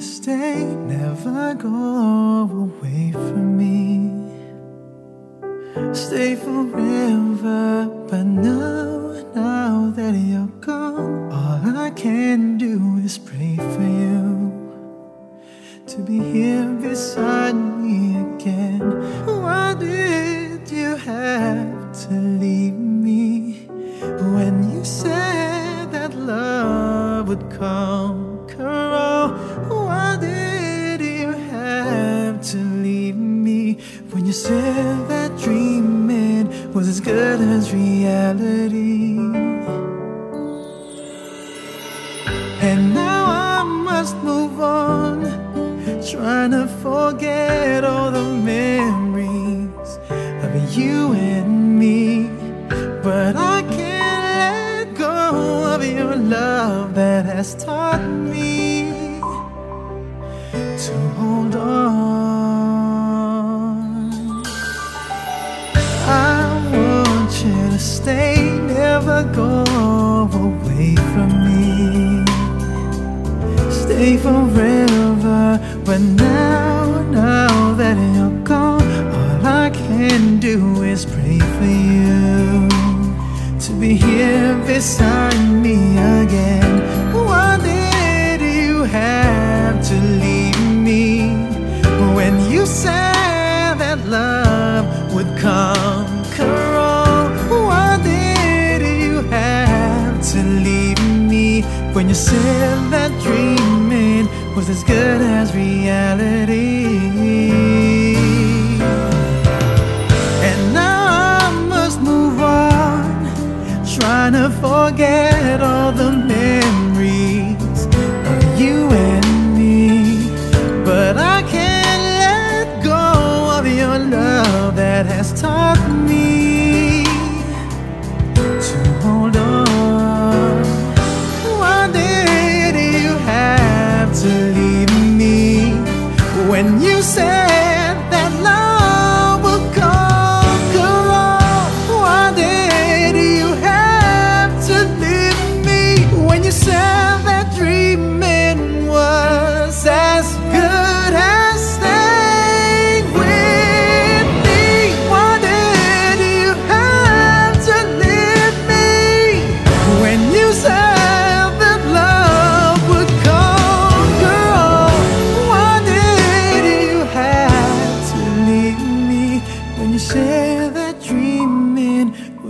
stay, never go away from me. Stay forever, but now, now that you're gone, all I can do is pray for you to be here beside me again. Why did you have to leave me when you said that love would conquer said that dreaming was as good as reality? And now I must move on, trying to forget all the memories of you and me. But I can't let go of your love that has taught me stay, never go away from me. Stay forever, but now, now that you're gone, all I can do is pray for you to be here beside me again. Why did you have to leave me when you said that love would conquer said that dreaming was as good as reality? And now I must move on, trying to forget all the memories of you and me. But I can't let go of your love that has taught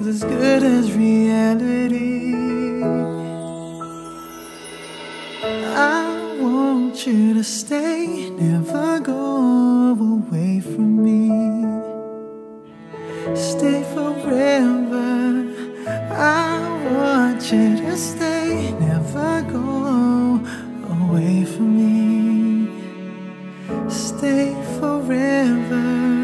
feels as good as reality. I want you to stay, never go away from me. Stay forever. I want you to stay, never go away from me. Stay forever.